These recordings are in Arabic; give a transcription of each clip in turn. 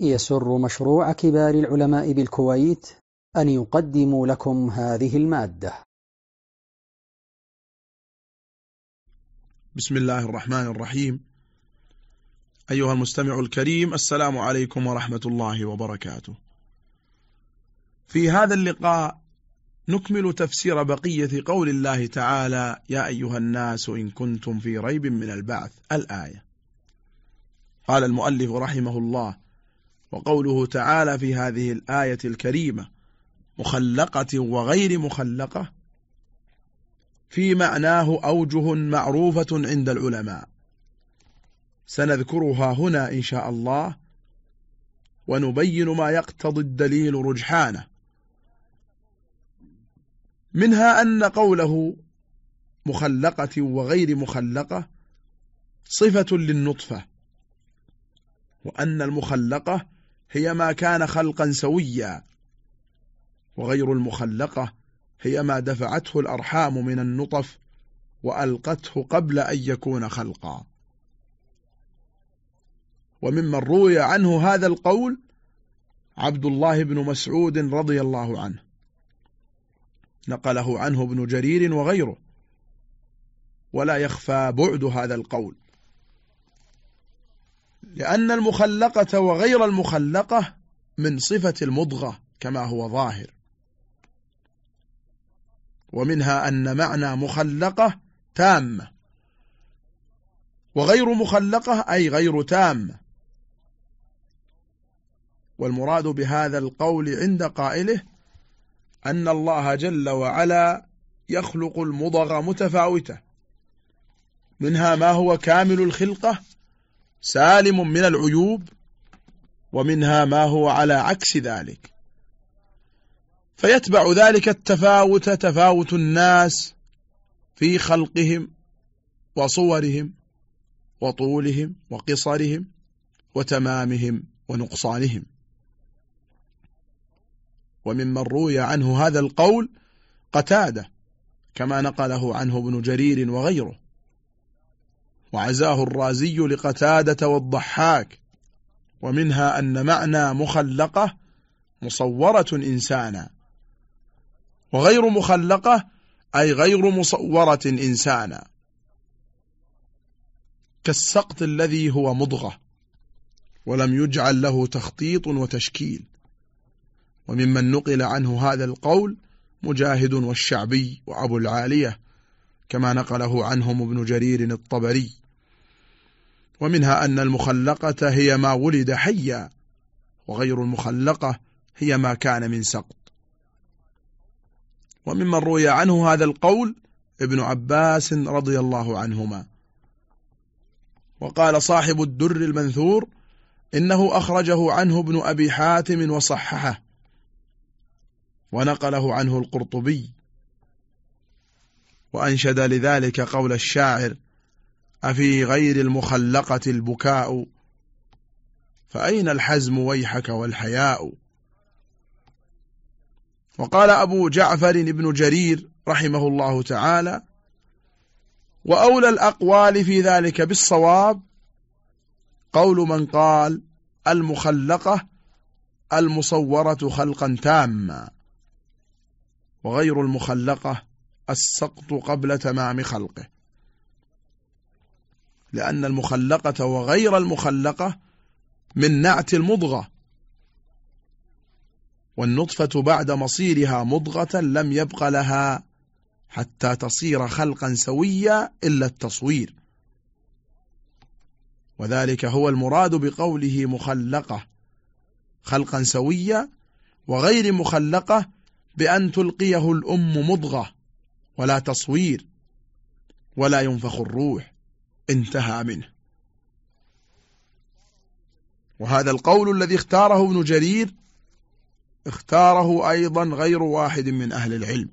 يسر مشروع كبار العلماء بالكويت أن يقدم لكم هذه المادة. بسم الله الرحمن الرحيم. أيها المستمع الكريم السلام عليكم ورحمة الله وبركاته. في هذا اللقاء نكمل تفسير بقية قول الله تعالى يا أيها الناس إن كنتم في ريب من البعث. الآية. قال المؤلف رحمه الله وقوله تعالى في هذه الآية الكريمة مخلقة وغير مخلقة في معناه أوجه معروفة عند العلماء. سنذكرها هنا إن شاء الله ونبين ما يقتضي الدليل رجحانه. منها أن قوله مخلقة وغير مخلقة صفة للنطفة وأن المخلقة هي ما كان خلقا سويا وغير المخلقة هي ما دفعته الأرحام من النطف وألقته قبل أن يكون خلقا. وممن روي عنه هذا القول عبد الله بن مسعود رضي الله عنه. نقله عنه ابن جرير وغيره. ولا يخفى بعد هذا القول. لأن المخلقة وغير المخلقة من صفة المضغة كما هو ظاهر. ومنها أن معنى مخلقة تامة وغير مخلقة أي غير تامة والمراد بهذا القول عند قائله أن الله جل وعلا يخلق المضغ متفاوتة. منها ما هو كامل الخلقة سالم من العيوب ومنها ما هو على عكس ذلك. فيتبع ذلك التفاوت تفاوت الناس في خلقهم وصورهم وطولهم وقصرهم وتمامهم ونقصانهم. وممن روي عنه هذا القول قتادة كما نقله عنه ابن جرير وغيره. وعزاه الرازي لقتادة والضحاك ومنها أن معنى مخلقة مصورة إنسانا وغير مخلقة أي غير مصورة إنسانا كالسقط الذي هو مضغة ولم يجعل له تخطيط وتشكيل وممن نقل عنه هذا القول مجاهد والشعبي وأبو العالية كما نقله عنهم ابن جرير الطبري. ومنها أن المخلقة هي ما ولد حيا وغير المخلقة هي ما كان من سقط. وممن روي عنه هذا القول ابن عباس رضي الله عنهما. وقال صاحب الدر المنثور إنه أخرجه عنه ابن أبي حاتم وصححه ونقله عنه القرطبي. وأنشد لذلك قول الشاعر أفي غير المخلقة البكاء؟ فأين الحزم ويحك والحياء؟ وقال أبو جعفر بن جرير رحمه الله تعالى وأولى الأقوال في ذلك بالصواب قول من قال المخلقة المصورة خلقا تاما وغير المخلقة السقط قبل تمام خلقه. لأن المخلقة وغير المخلقة من نعت المضغة. والنطفة بعد مصيرها مضغة لم يبق لها حتى تصير خلقا سويا إلا التصوير. وذلك هو المراد بقوله مخلقة. خلقا سويا وغير مخلقة بأن تلقيه الأم مضغة ولا تصوير ولا ينفخ الروح. انتهى منه. وهذا القول الذي اختاره ابن جرير اختاره أيضا غير واحد من أهل العلم.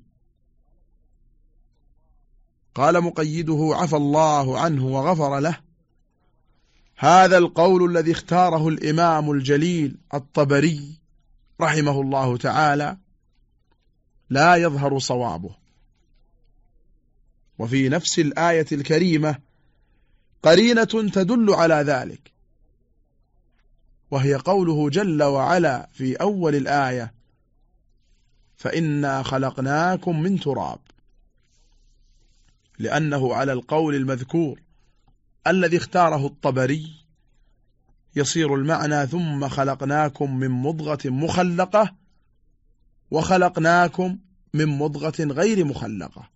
قال مقيده عفى الله عنه وغفر له. هذا القول الذي اختاره الإمام الجليل الطبري رحمه الله تعالى لا يظهر صوابه. وفي نفس الآية الكريمة قرينة تدل على ذلك. وهي قوله جل وعلا في أول الآية فإنا خلقناكم من تراب. لأنه على القول المذكور الذي اختاره الطبري يصير المعنى ثم خلقناكم من مضغة مخلقة وخلقناكم من مضغة غير مخلقة.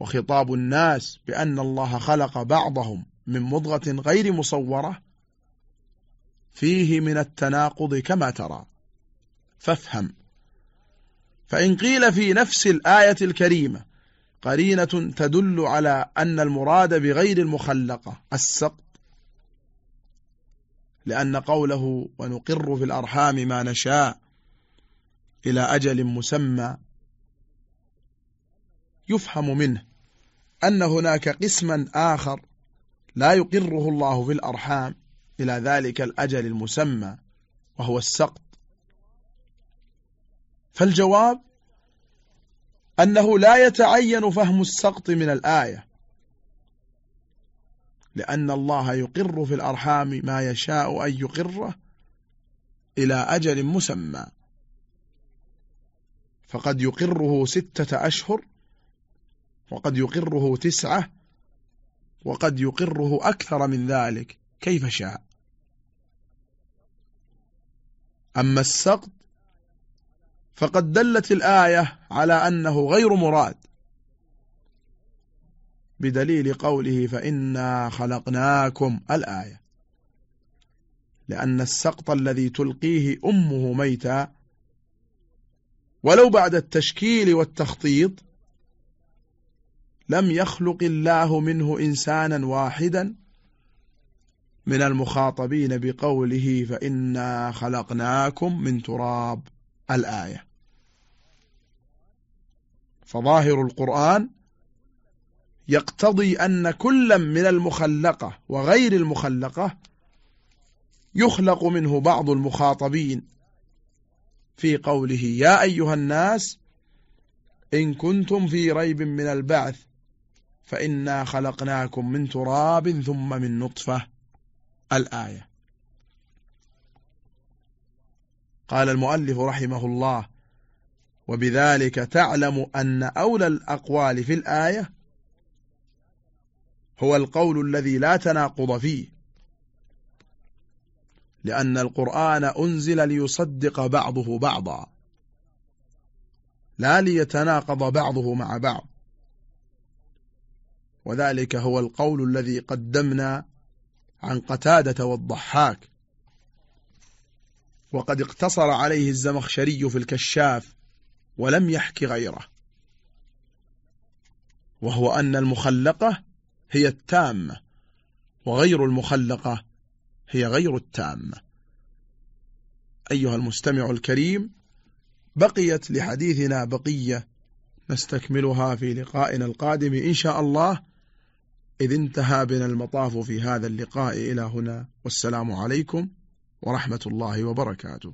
وخطاب الناس بأن الله خلق بعضهم من مضغة غير مصورة فيه من التناقض كما ترى. فافهم. فإن قيل في نفس الآية الكريمة قرينة تدل على أن المراد بغير المخلقة السقط لأن قوله ونقر في الأرحام ما نشاء إلى أجل مسمى يفهم منه أن هناك قسما آخر لا يقره الله في الأرحام إلى ذلك الأجل المسمى وهو السقط. فالجواب أنه لا يتعين فهم السقط من الآية لأن الله يقر في الأرحام ما يشاء أن يقره إلى أجل مسمى. فقد يقره ستة أشهر وقد يقره تسعة وقد يقره أكثر من ذلك. كيف شاء؟ أما السقط فقد دلت الآية على أنه غير مراد بدليل قوله فإنا خلقناكم الآية لأن السقط الذي تلقيه أمه ميتا ولو بعد التشكيل والتخطيط لم يخلق الله منه إنسانا واحدا من المخاطبين بقوله فإنا خلقناكم من تراب الآية. فظاهر القرآن يقتضي أن كل من المخلقة وغير المخلقة يخلق منه بعض المخاطبين في قوله يا أيها الناس إن كنتم في ريب من البعث فإنا خلقناكم من تراب ثم من نطفة. الآية. قال المؤلف رحمه الله وبذلك تعلم أن أولى الأقوال في الآية هو القول الذي لا تناقض فيه لأن القرآن أنزل ليصدق بعضه بعضا لا ليتناقض بعضه مع بعض. وذلك هو القول الذي قدمنا عن قتادة والضحاك. وقد اقتصر عليه الزمخشري في الكشاف ولم يحكي غيره. وهو أن المخلقة هي التامة وغير المخلقة هي غير التامة. أيها المستمع الكريم بقيت لحديثنا بقية نستكملها في لقائنا القادم إن شاء الله. إذ انتهى بنا المطاف في هذا اللقاء إلى هنا والسلام عليكم ورحمة الله وبركاته.